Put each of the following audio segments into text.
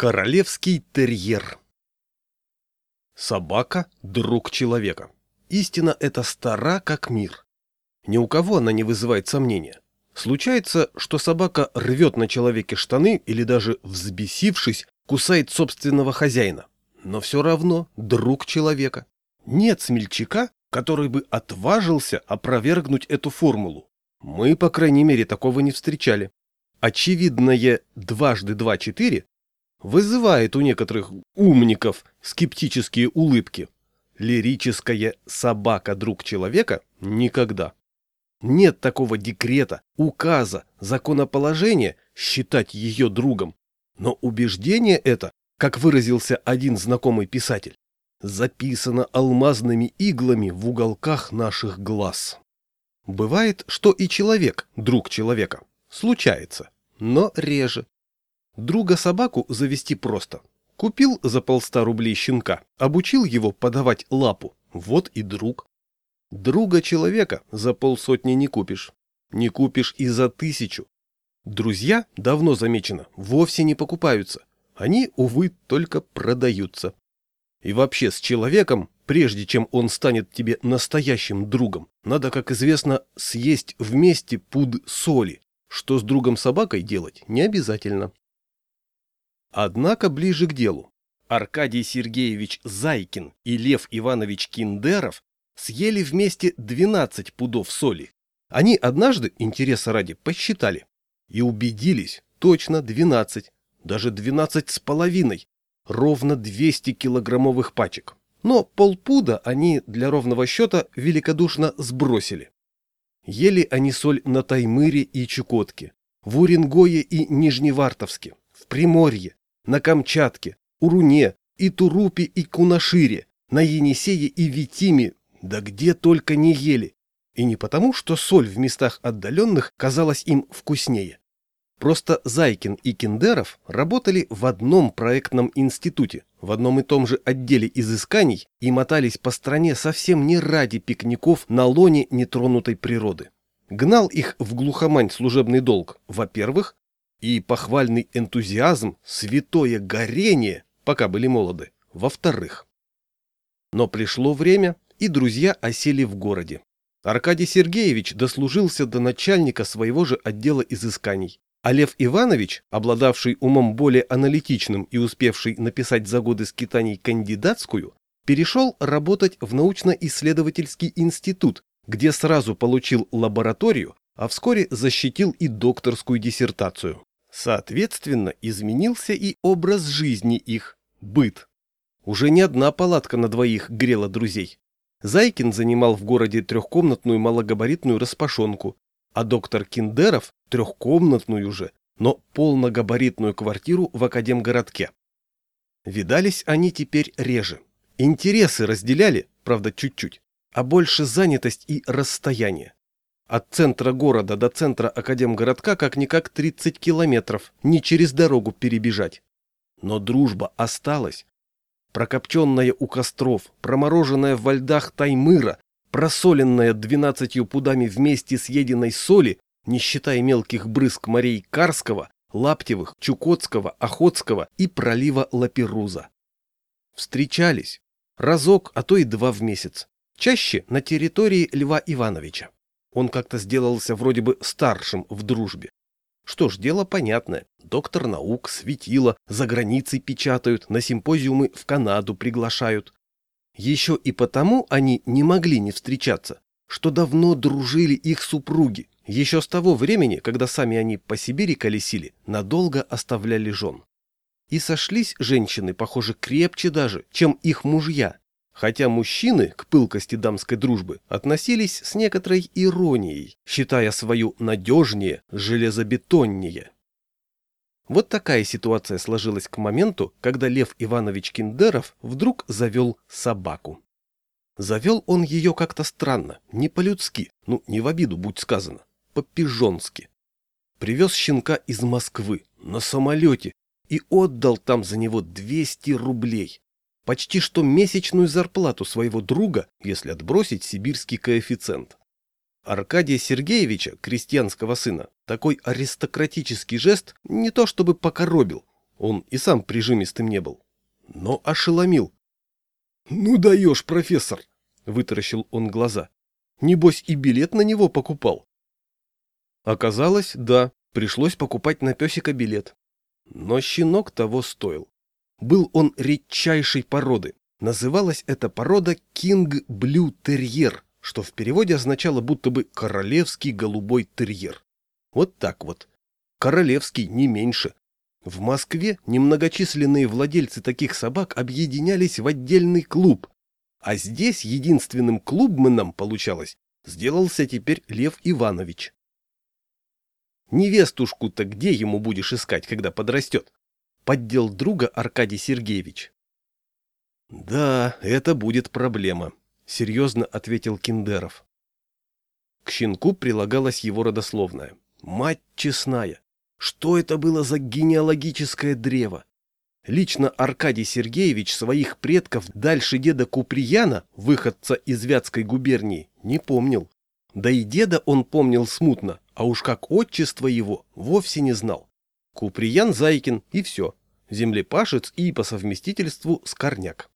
Королевский терьер Собака – друг человека. Истина эта стара, как мир. Ни у кого она не вызывает сомнения. Случается, что собака рвет на человеке штаны или даже, взбесившись, кусает собственного хозяина. Но все равно друг человека. Нет смельчака, который бы отважился опровергнуть эту формулу. Мы, по крайней мере, такого не встречали. Очевидное дважды два четыре вызывает у некоторых умников скептические улыбки. Лирическая собака друг человека никогда. Нет такого декрета, указа, законоположения считать ее другом. Но убеждение это, как выразился один знакомый писатель, записано алмазными иглами в уголках наших глаз. Бывает, что и человек – друг человека. Случается, но реже. Друга собаку завести просто. Купил за полста рублей щенка, обучил его подавать лапу. Вот и друг. Друга человека за полсотни не купишь. Не купишь и за тысячу. Друзья, давно замечено, вовсе не покупаются. Они, увы, только продаются. И вообще с человеком, прежде чем он станет тебе настоящим другом, надо, как известно, съесть вместе пуд соли, что с другом собакой делать не обязательно. Однако ближе к делу. Аркадий Сергеевич Зайкин и Лев Иванович Киндеров съели вместе 12 пудов соли. Они однажды, интереса ради, посчитали и убедились, точно 12, даже 12 с половиной, ровно 200 килограммовых пачек. Но полпуда они для ровного счета великодушно сбросили. Ели они соль на Таймыре и Чукотке, в Уренгое и Нижневартовске, в Приморье, на Камчатке, Уруне, и Турупе, и Кунашире, на Енисее и Витиме, да где только не ели. И не потому, что соль в местах отдаленных казалась им вкуснее. Просто Зайкин и Киндеров работали в одном проектном институте, в одном и том же отделе изысканий и мотались по стране совсем не ради пикников на лоне нетронутой природы. Гнал их в глухомань служебный долг, во-первых, и похвальный энтузиазм, святое горение, пока были молоды, во-вторых. Но пришло время, и друзья осели в городе. Аркадий Сергеевич дослужился до начальника своего же отдела изысканий, а Лев Иванович, обладавший умом более аналитичным и успевший написать за годы скитаний кандидатскую, перешел работать в научно-исследовательский институт, где сразу получил лабораторию, а вскоре защитил и докторскую диссертацию. Соответственно, изменился и образ жизни их, быт. Уже не одна палатка на двоих грела друзей. Зайкин занимал в городе трехкомнатную малогабаритную распашонку, а доктор Киндеров трехкомнатную же, но полногабаритную квартиру в Академгородке. Видались они теперь реже. Интересы разделяли, правда, чуть-чуть, а больше занятость и расстояние. От центра города до центра Академгородка как-никак 30 километров, не через дорогу перебежать. Но дружба осталась. Прокопченная у костров, промороженная в льдах Таймыра, просоленная двенадцатью пудами вместе съеденной соли, не считая мелких брызг морей Карского, Лаптевых, Чукотского, Охотского и пролива Лаперуза. Встречались. Разок, а то и два в месяц. Чаще на территории Льва Ивановича. Он как-то сделался вроде бы старшим в дружбе. Что ж, дело понятное. Доктор наук, светило, за границей печатают, на симпозиумы в Канаду приглашают. Еще и потому они не могли не встречаться, что давно дружили их супруги, еще с того времени, когда сами они по Сибири колесили, надолго оставляли жен. И сошлись женщины, похоже, крепче даже, чем их мужья, хотя мужчины к пылкости дамской дружбы относились с некоторой иронией, считая свою надежнее, железобетоннее. Вот такая ситуация сложилась к моменту, когда Лев Иванович Киндеров вдруг завел собаку. Завел он ее как-то странно, не по-людски, ну, не в обиду, будь сказано, по-пижонски. Привез щенка из Москвы на самолете и отдал там за него 200 рублей. Почти что месячную зарплату своего друга, если отбросить сибирский коэффициент. Аркадия Сергеевича, крестьянского сына, такой аристократический жест не то чтобы покоробил, он и сам прижимистым не был. Но ошеломил. «Ну даешь, профессор!» — вытаращил он глаза. «Небось и билет на него покупал». Оказалось, да, пришлось покупать на песика билет. Но щенок того стоил. Был он редчайшей породы. Называлась эта порода Кинг Блю Терьер, что в переводе означало будто бы королевский голубой терьер. Вот так вот. Королевский, не меньше. В Москве немногочисленные владельцы таких собак объединялись в отдельный клуб. А здесь единственным клубменом, получалось, сделался теперь Лев Иванович. Невестушку-то где ему будешь искать, когда подрастет? Поддел друга Аркадий Сергеевич. Да, это будет проблема, серьезно ответил Киндеров. К щенку прилагалась его родословная. Мать честная. Что это было за генеалогическое древо? Лично Аркадий Сергеевич своих предков дальше деда Куприяна, выходца из Вятской губернии, не помнил. Да и деда он помнил смутно, а уж как отчество его вовсе не знал. Куприян Зайкин и все. Землепашец и по совместительству скорняк.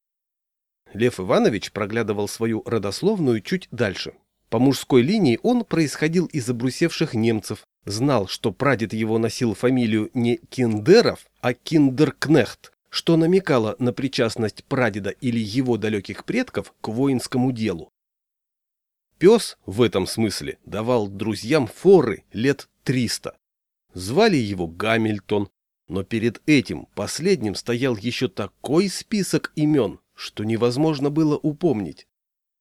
Лев Иванович проглядывал свою родословную чуть дальше. По мужской линии он происходил из обрусевших немцев, знал, что прадед его носил фамилию не Киндеров, а Киндеркнехт, что намекало на причастность прадеда или его далеких предков к воинскому делу. Пес в этом смысле давал друзьям форы лет триста. Звали его Гамильтон, но перед этим последним стоял еще такой список имен, что невозможно было упомнить.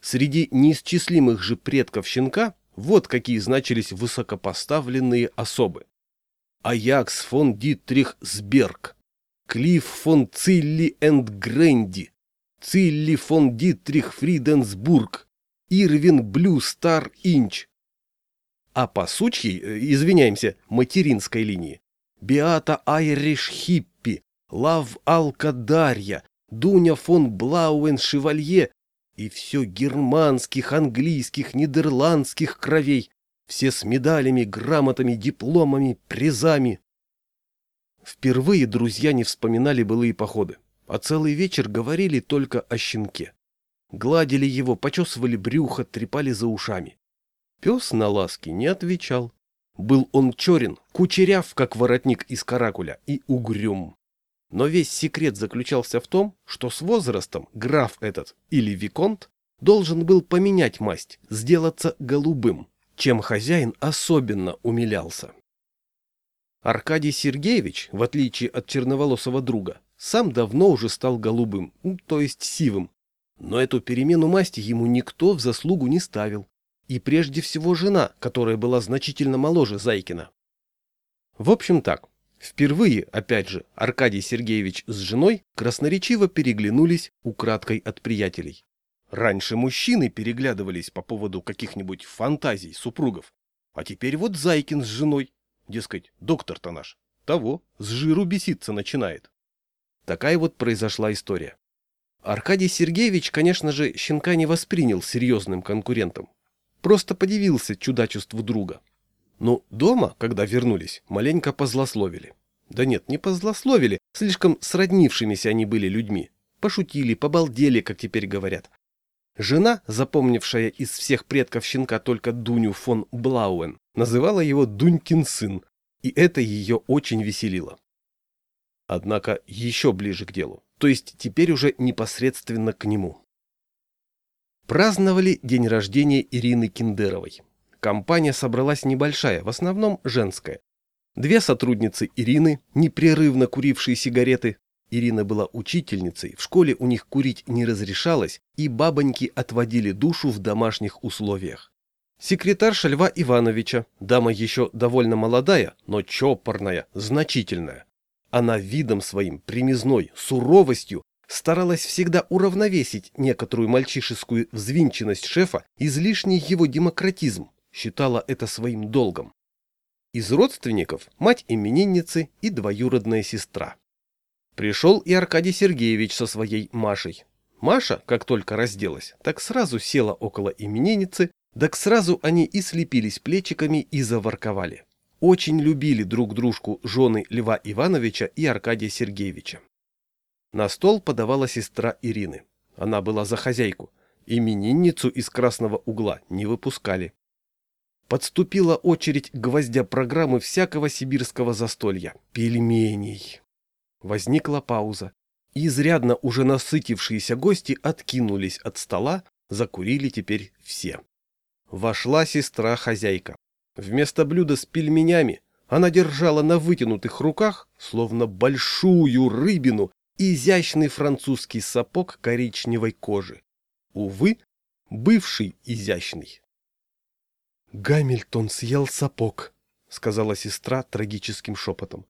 Среди неисчислимых же предков щенка вот какие значились высокопоставленные особы. Аякс фон Дитрих Сберг, Клифф фон Цилли энд Гренди, Цилли фон Дитрих Фриденсбург, Ирвин Блю Стар Инч. А по сучьей, э, извиняемся, материнской линии, Биата Айриш Хиппи, Лав Алка Дарья, Дуня фон Блауэн Шевалье и все германских, английских, нидерландских кровей, все с медалями, грамотами, дипломами, призами. Впервые друзья не вспоминали былые походы, а целый вечер говорили только о щенке. Гладили его, почесывали брюхо, трепали за ушами. Пес на ласки не отвечал. Был он черен, кучеряв, как воротник из каракуля, и угрюм. Но весь секрет заключался в том, что с возрастом граф этот, или виконт, должен был поменять масть, сделаться голубым, чем хозяин особенно умилялся. Аркадий Сергеевич, в отличие от черноволосого друга, сам давно уже стал голубым, то есть сивым, но эту перемену масти ему никто в заслугу не ставил. И прежде всего жена, которая была значительно моложе Зайкина. В общем так, впервые, опять же, Аркадий Сергеевич с женой красноречиво переглянулись украдкой от приятелей. Раньше мужчины переглядывались по поводу каких-нибудь фантазий супругов, а теперь вот Зайкин с женой, дескать, доктор-то наш, того, с жиру беситься начинает. Такая вот произошла история. Аркадий Сергеевич, конечно же, щенка не воспринял серьезным конкурентом. Просто подивился чудачеству друга. Но дома, когда вернулись, маленько позлословили. Да нет, не позлословили, слишком сроднившимися они были людьми. Пошутили, побалдели, как теперь говорят. Жена, запомнившая из всех предков щенка только Дуню фон Блауэн, называла его Дунькин сын, и это ее очень веселило. Однако еще ближе к делу то есть теперь уже непосредственно к нему. Праздновали день рождения Ирины Киндеровой. Компания собралась небольшая, в основном женская. Две сотрудницы Ирины, непрерывно курившие сигареты. Ирина была учительницей, в школе у них курить не разрешалось, и бабоньки отводили душу в домашних условиях. Секретарша Льва Ивановича, дама еще довольно молодая, но чопорная, значительная. Она видом своим, примизной, суровостью старалась всегда уравновесить некоторую мальчишескую взвинченность шефа, излишний его демократизм, считала это своим долгом. Из родственников мать именинницы и двоюродная сестра. Пришел и Аркадий Сергеевич со своей Машей. Маша, как только разделась, так сразу села около именинницы, так сразу они и слепились плечиками и заворковали. очень любили друг дружку жены Льва Ивановича и Аркадия Сергеевича. На стол подавала сестра Ирины. Она была за хозяйку. Именинницу из красного угла не выпускали. Подступила очередь гвоздя программы всякого сибирского застолья – пельменей. Возникла пауза. Изрядно уже насытившиеся гости откинулись от стола, закурили теперь все. Вошла сестра-хозяйка. Вместо блюда с пельменями она держала на вытянутых руках, словно большую рыбину, изящный французский сапог коричневой кожи. Увы, бывший изящный. «Гамильтон съел сапог», — сказала сестра трагическим шепотом.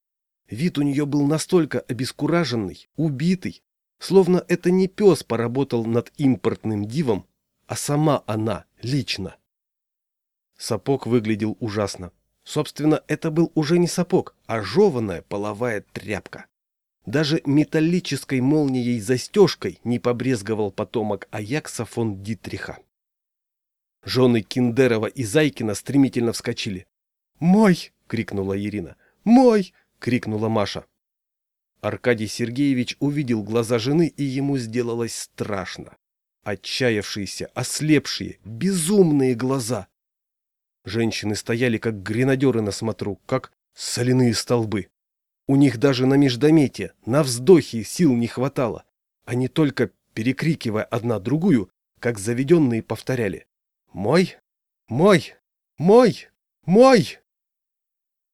Вид у нее был настолько обескураженный, убитый, словно это не пес поработал над импортным дивом, а сама она лично. Сапог выглядел ужасно. Собственно, это был уже не сапог, а жеванная половая тряпка. Даже металлической молнией-застежкой не побрезговал потомок Аякса фон Дитриха. Жены Киндерова и Зайкина стремительно вскочили. «Мой!» — крикнула Ирина. «Мой!» — крикнула Маша. Аркадий Сергеевич увидел глаза жены, и ему сделалось страшно. Отчаявшиеся, ослепшие, безумные глаза. Женщины стояли, как гренадеры на смотру, как соляные столбы. У них даже на междометие, на вздохе сил не хватало. Они только, перекрикивая одна другую, как заведенные, повторяли. «Мой! Мой! Мой! Мой!»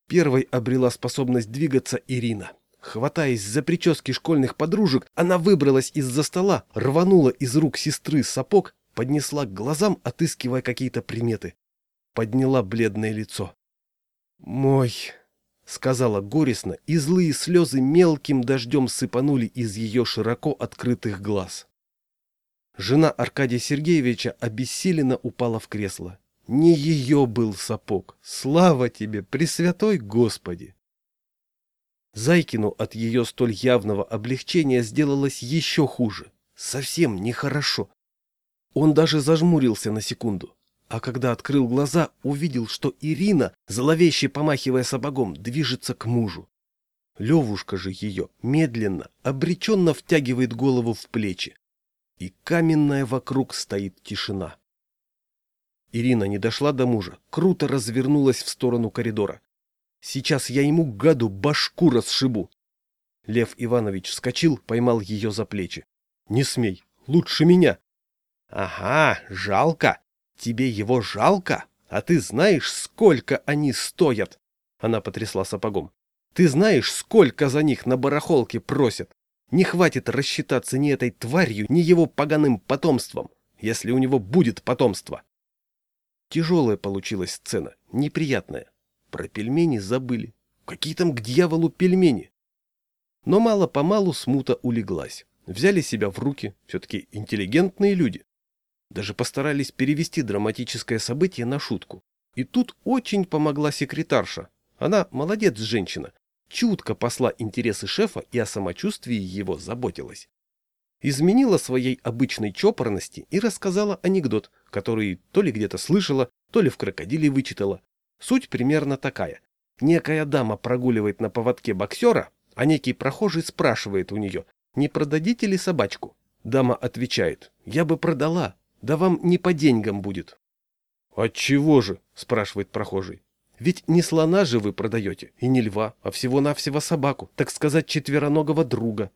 Первой обрела способность двигаться Ирина. Хватаясь за прически школьных подружек, она выбралась из-за стола, рванула из рук сестры сапог, поднесла к глазам, отыскивая какие-то приметы. Подняла бледное лицо. «Мой!» — сказала горестно, и злые слезы мелким дождем сыпанули из ее широко открытых глаз. Жена Аркадия Сергеевича обессиленно упала в кресло. Не ее был сапог. Слава тебе, Пресвятой Господи! Зайкину от ее столь явного облегчения сделалось еще хуже. Совсем нехорошо. Он даже зажмурился на секунду. А когда открыл глаза, увидел, что Ирина, зловеще помахивая сапогом, движется к мужу. Левушка же ее медленно, обреченно втягивает голову в плечи и каменная вокруг стоит тишина. Ирина не дошла до мужа, круто развернулась в сторону коридора. Сейчас я ему, гаду, башку расшибу. Лев Иванович вскочил, поймал ее за плечи. Не смей, лучше меня. Ага, жалко. Тебе его жалко? А ты знаешь, сколько они стоят? Она потрясла сапогом. Ты знаешь, сколько за них на барахолке просят? Не хватит рассчитаться ни этой тварью, ни его поганым потомством, если у него будет потомство. Тяжелая получилась сцена, неприятная. Про пельмени забыли. Какие там к дьяволу пельмени? Но мало-помалу смута улеглась. Взяли себя в руки, все-таки интеллигентные люди. Даже постарались перевести драматическое событие на шутку. И тут очень помогла секретарша. Она молодец женщина, чутко посла интересы шефа и о самочувствии его заботилась. Изменила своей обычной чопорности и рассказала анекдот, который то ли где-то слышала, то ли в крокодиле вычитала. Суть примерно такая. Некая дама прогуливает на поводке боксера, а некий прохожий спрашивает у нее, не продадите ли собачку? Дама отвечает, я бы продала, да вам не по деньгам будет. «Отчего же?» – спрашивает прохожий. Ведь не слона же вы продаете, и не льва, а всего-навсего собаку, так сказать, четвероногого друга.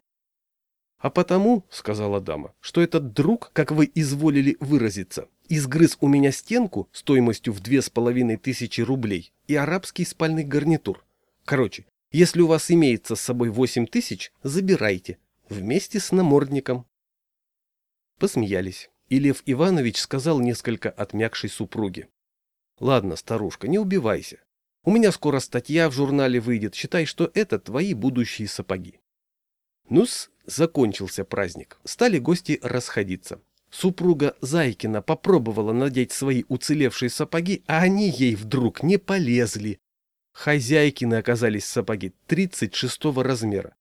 — А потому, — сказала дама, — что этот друг, как вы изволили выразиться, изгрыз у меня стенку стоимостью в две с половиной тысячи рублей и арабский спальный гарнитур. Короче, если у вас имеется с собой восемь тысяч, забирайте, вместе с намордником. Посмеялись, и Лев Иванович сказал несколько отмякшей супруге. Ладно, старушка, не убивайся. У меня скоро статья в журнале выйдет, считай, что это твои будущие сапоги. Ну-с, закончился праздник. Стали гости расходиться. Супруга Зайкина попробовала надеть свои уцелевшие сапоги, а они ей вдруг не полезли. Хозяйкины оказались сапоги 36 размера.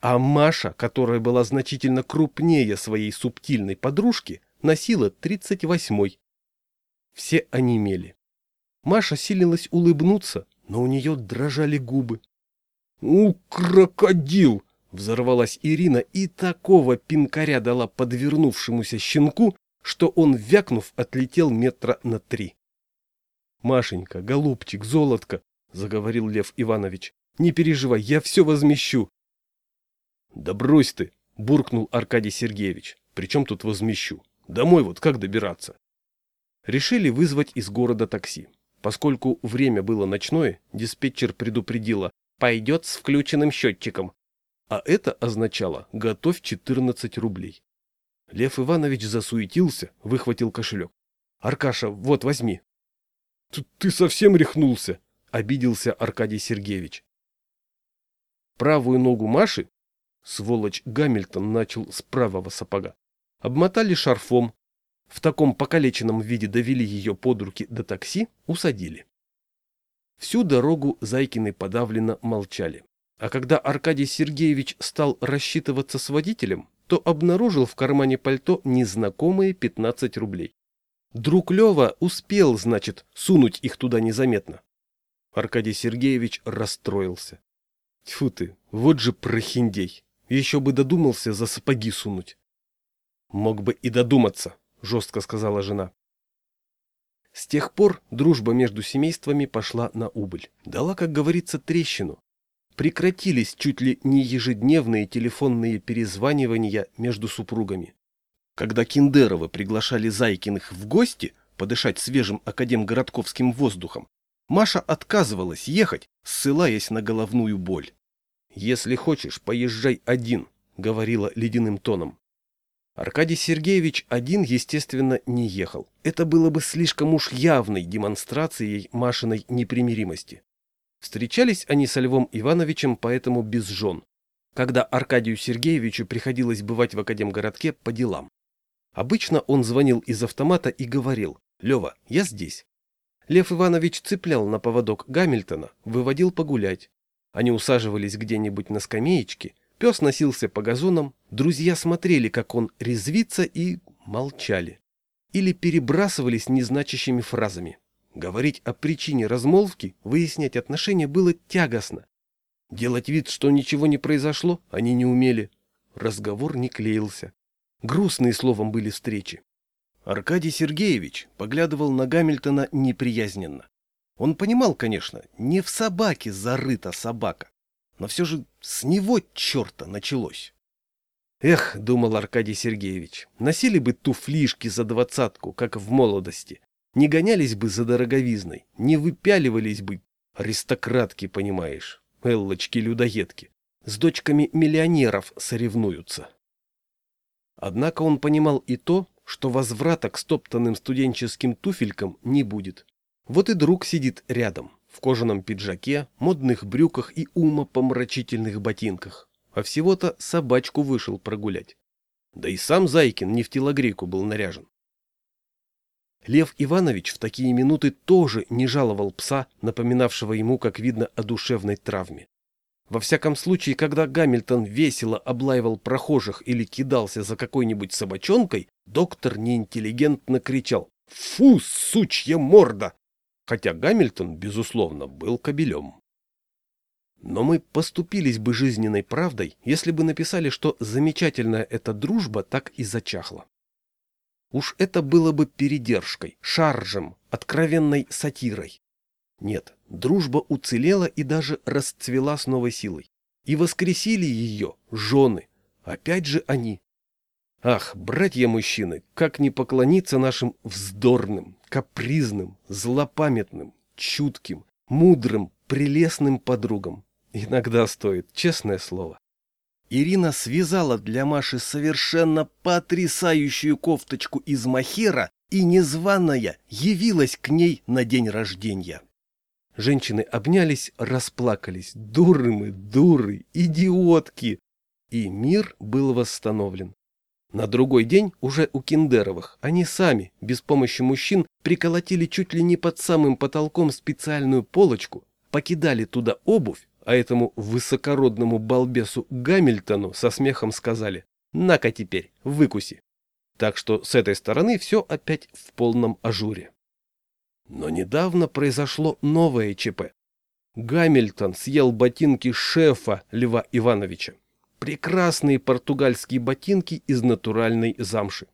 А Маша, которая была значительно крупнее своей субтильной подружки, носила 38-й. Все онемели. Маша силилась улыбнуться, но у нее дрожали губы. «У, крокодил!» — взорвалась Ирина и такого пинкаря дала подвернувшемуся щенку, что он, вякнув, отлетел метра на три. «Машенька, голубчик, золотко!» — заговорил Лев Иванович. «Не переживай, я все возмещу!» «Да брось ты!» — буркнул Аркадий Сергеевич. «Причем тут возмещу? Домой вот как добираться?» Решили вызвать из города такси. Поскольку время было ночное, диспетчер предупредила «пойдет с включенным счетчиком». А это означало «готовь 14 рублей». Лев Иванович засуетился, выхватил кошелек. «Аркаша, вот возьми». «Ты, ты совсем рехнулся?» — обиделся Аркадий Сергеевич. Правую ногу Маши, сволочь Гамильтон начал с правого сапога, обмотали шарфом, в таком покалеченном виде довели ее под руки до такси, усадили. Всю дорогу Зайкины подавленно молчали. А когда Аркадий Сергеевич стал рассчитываться с водителем, то обнаружил в кармане пальто незнакомые 15 рублей. Друг Лева успел, значит, сунуть их туда незаметно. Аркадий Сергеевич расстроился. Тьфу ты, вот же прохиндей. Еще бы додумался за сапоги сунуть. Мог бы и додуматься, жестко сказала жена. С тех пор дружба между семействами пошла на убыль. Дала, как говорится, трещину. Прекратились чуть ли не ежедневные телефонные перезванивания между супругами. Когда Киндеровы приглашали Зайкиных в гости подышать свежим академгородковским воздухом, Маша отказывалась ехать, ссылаясь на головную боль. «Если хочешь, поезжай один», — говорила ледяным тоном. Аркадий Сергеевич один, естественно, не ехал. Это было бы слишком уж явной демонстрацией Машиной непримиримости. Встречались они со Львом Ивановичем поэтому без жен, когда Аркадию Сергеевичу приходилось бывать в Академгородке по делам. Обычно он звонил из автомата и говорил «Лева, я здесь». Лев Иванович цеплял на поводок Гамильтона, выводил погулять. Они усаживались где-нибудь на скамеечке Пес носился по газонам, друзья смотрели, как он резвится, и молчали. Или перебрасывались незначащими фразами. Говорить о причине размолвки, выяснять отношения было тягостно. Делать вид, что ничего не произошло, они не умели. Разговор не клеился. Грустные словом были встречи. Аркадий Сергеевич поглядывал на Гамильтона неприязненно. Он понимал, конечно, не в собаке зарыта собака но все же с него черта началось. Эх, думал Аркадий Сергеевич, носили бы туфлишки за двадцатку, как в молодости, не гонялись бы за дороговизной, не выпяливались бы, аристократки, понимаешь, эллочки-людоедки, с дочками миллионеров соревнуются. Однако он понимал и то, что возврата к стоптанным студенческим туфелькам не будет. Вот и друг сидит рядом, в кожаном пиджаке, модных брюках и умопомрачительных ботинках. А всего-то собачку вышел прогулять. Да и сам Зайкин не в телогрейку был наряжен. Лев Иванович в такие минуты тоже не жаловал пса, напоминавшего ему, как видно, о душевной травме. Во всяком случае, когда Гамильтон весело облаивал прохожих или кидался за какой-нибудь собачонкой, доктор неинтеллигентно кричал «Фу, сучья морда!» Хотя Гамильтон, безусловно, был кобелем. Но мы поступились бы жизненной правдой, если бы написали, что замечательная эта дружба так и зачахла. Уж это было бы передержкой, шаржем, откровенной сатирой. Нет, дружба уцелела и даже расцвела с новой силой. И воскресили ее жены, опять же они. Ах, братья-мужчины, как не поклониться нашим вздорным, капризным, злопамятным, чутким, мудрым, прелестным подругам. Иногда стоит, честное слово. Ирина связала для Маши совершенно потрясающую кофточку из махера и незваная явилась к ней на день рождения. Женщины обнялись, расплакались. Дуры мы, дуры, идиотки! И мир был восстановлен. На другой день уже у Киндеровых они сами, без помощи мужчин, приколотили чуть ли не под самым потолком специальную полочку, покидали туда обувь, а этому высокородному балбесу Гамильтону со смехом сказали «На-ка теперь, выкуси». Так что с этой стороны все опять в полном ажуре. Но недавно произошло новое ЧП. Гамильтон съел ботинки шефа Льва Ивановича. Прекрасные португальские ботинки из натуральной замши.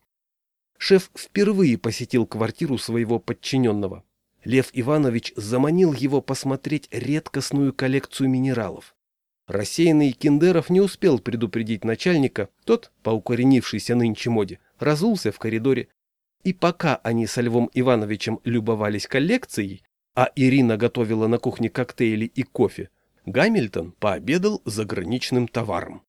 Шеф впервые посетил квартиру своего подчиненного. Лев Иванович заманил его посмотреть редкостную коллекцию минералов. Рассеянный Киндеров не успел предупредить начальника, тот, по укоренившейся нынче моде, разулся в коридоре. И пока они со Львом Ивановичем любовались коллекцией, а Ирина готовила на кухне коктейли и кофе, Гамильтон пообедал заграничным товаром.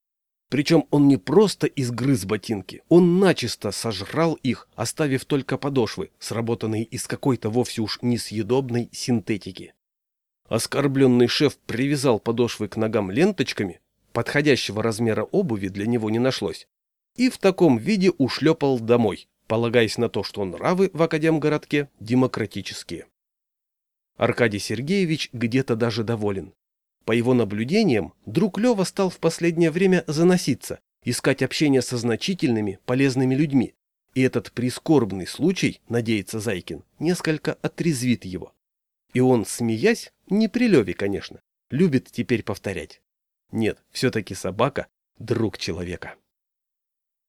Причем он не просто изгрыз ботинки, он начисто сожрал их, оставив только подошвы, сработанные из какой-то вовсе уж несъедобной синтетики. Оскорбленный шеф привязал подошвы к ногам ленточками, подходящего размера обуви для него не нашлось, и в таком виде ушлепал домой, полагаясь на то, что нравы в Академгородке демократические. Аркадий Сергеевич где-то даже доволен. По его наблюдениям, друг Лева стал в последнее время заноситься, искать общение со значительными, полезными людьми, и этот прискорбный случай, надеется Зайкин, несколько отрезвит его. И он, смеясь, не при Леве, конечно, любит теперь повторять. Нет, все-таки собака – друг человека.